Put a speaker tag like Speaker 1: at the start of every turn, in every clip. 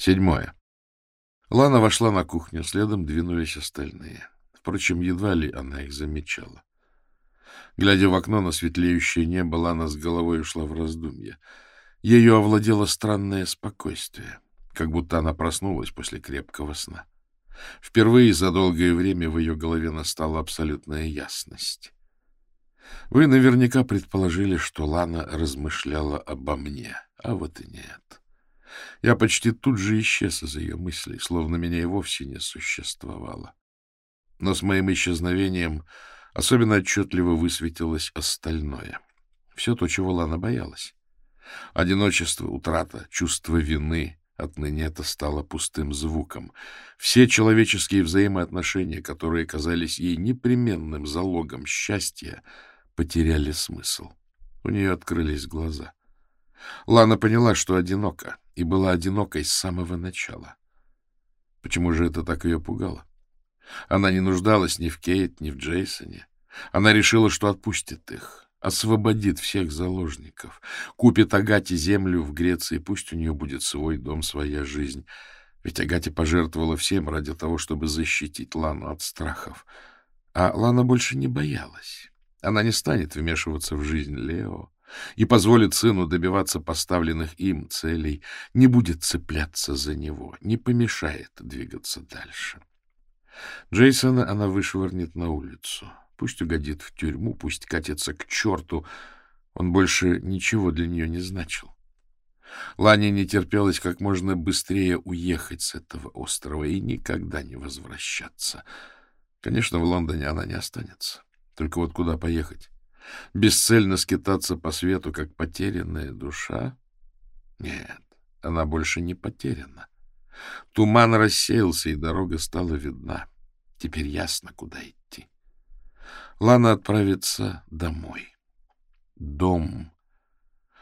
Speaker 1: Седьмое. Лана вошла на кухню, следом двинулись остальные. Впрочем, едва ли она их замечала. Глядя в окно на светлеющее небо, Лана с головой ушла в раздумье. Ее овладело странное спокойствие, как будто она проснулась после крепкого сна. Впервые за долгое время в ее голове настала абсолютная ясность. Вы наверняка предположили, что Лана размышляла обо мне, а вот и нет. Я почти тут же исчез из ее мыслей, словно меня и вовсе не существовало. Но с моим исчезновением особенно отчетливо высветилось остальное. Все то, чего Лана боялась. Одиночество, утрата, чувство вины. Отныне это стало пустым звуком. Все человеческие взаимоотношения, которые казались ей непременным залогом счастья, потеряли смысл. У нее открылись глаза. Лана поняла, что одинока, и была одинокой с самого начала. Почему же это так ее пугало? Она не нуждалась ни в Кейт, ни в Джейсоне. Она решила, что отпустит их, освободит всех заложников, купит Агате землю в Греции, пусть у нее будет свой дом, своя жизнь. Ведь Агате пожертвовала всем ради того, чтобы защитить Лану от страхов. А Лана больше не боялась. Она не станет вмешиваться в жизнь Лео и позволит сыну добиваться поставленных им целей, не будет цепляться за него, не помешает двигаться дальше. Джейсона она вышвырнет на улицу. Пусть угодит в тюрьму, пусть катится к черту. Он больше ничего для нее не значил. Лане не терпелось как можно быстрее уехать с этого острова и никогда не возвращаться. Конечно, в Лондоне она не останется. Только вот куда поехать? Бесцельно скитаться по свету, как потерянная душа? Нет, она больше не потеряна. Туман рассеялся, и дорога стала видна. Теперь ясно, куда идти. Лана отправится домой. Дом.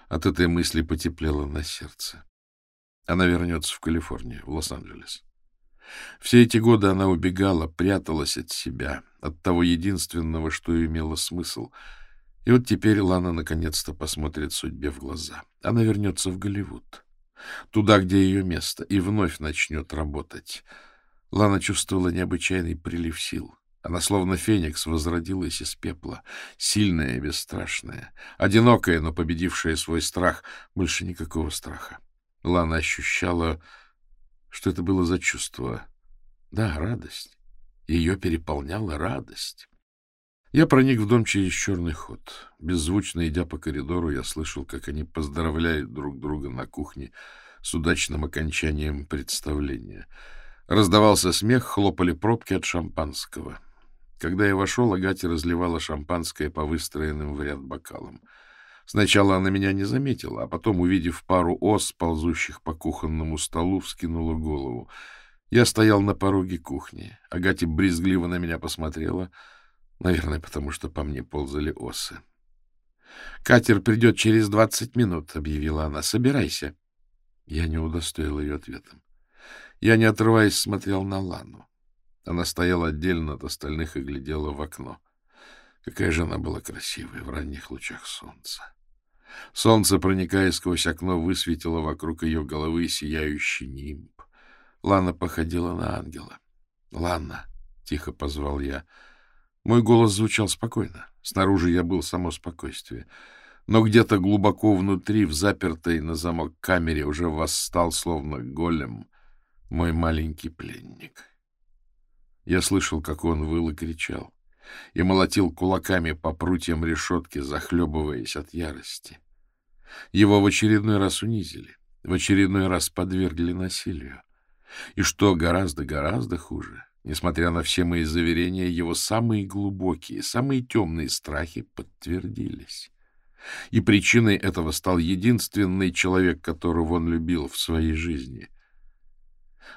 Speaker 1: От этой мысли потеплело на сердце. Она вернется в Калифорнию, в Лос-Анджелес. Все эти годы она убегала, пряталась от себя, от того единственного, что имело смысл. И вот теперь Лана наконец-то посмотрит судьбе в глаза. Она вернется в Голливуд, туда, где ее место, и вновь начнет работать. Лана чувствовала необычайный прилив сил. Она словно феникс возродилась из пепла, сильная и бесстрашная, одинокая, но победившая свой страх. Больше никакого страха. Лана ощущала что это было за чувство? Да, радость. Ее переполняла радость. Я проник в дом через черный ход. Беззвучно идя по коридору, я слышал, как они поздравляют друг друга на кухне с удачным окончанием представления. Раздавался смех, хлопали пробки от шампанского. Когда я вошел, Агати разливала шампанское по выстроенным в ряд бокалам. Сначала она меня не заметила, а потом, увидев пару ос, ползущих по кухонному столу, вскинула голову. Я стоял на пороге кухни. Агати брезгливо на меня посмотрела, наверное, потому что по мне ползали осы. — Катер придет через двадцать минут, — объявила она. — Собирайся. Я не удостоил ее ответом. Я, не отрываясь, смотрел на Лану. Она стояла отдельно от остальных и глядела в окно. Какая же она была красивая в ранних лучах солнца. Солнце, проникая сквозь окно, высветило вокруг ее головы сияющий нимб. Лана походила на ангела. — Лана, — тихо позвал я. Мой голос звучал спокойно. Снаружи я был само спокойствие. Но где-то глубоко внутри, в запертой на замок камере, уже восстал, словно голем, мой маленький пленник. Я слышал, как он выл и кричал, и молотил кулаками по прутьям решетки, захлебываясь от ярости. Его в очередной раз унизили, в очередной раз подвергли насилию. И что гораздо-гораздо хуже, несмотря на все мои заверения, его самые глубокие, самые темные страхи подтвердились. И причиной этого стал единственный человек, которого он любил в своей жизни.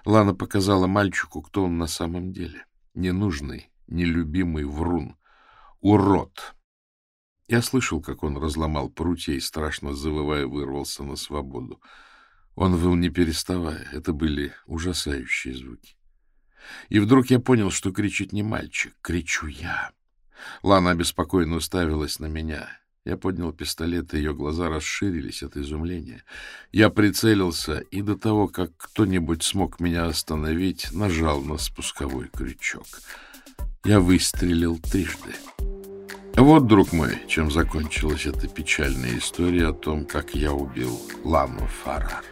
Speaker 1: Лана показала мальчику, кто он на самом деле. Ненужный, нелюбимый врун. Урод, я слышал, как он разломал прутья и, страшно завывая, вырвался на свободу. Он выл не переставая. Это были ужасающие звуки. И вдруг я понял, что кричит не мальчик, кричу я. Лана обеспокоенно уставилась на меня. Я поднял пистолет, и ее глаза расширились от изумления. Я прицелился, и до того, как кто-нибудь смог меня остановить, нажал на спусковой крючок. Я выстрелил трижды. Вот, друг мой, чем закончилась эта печальная история о том, как я убил Лану Фарар.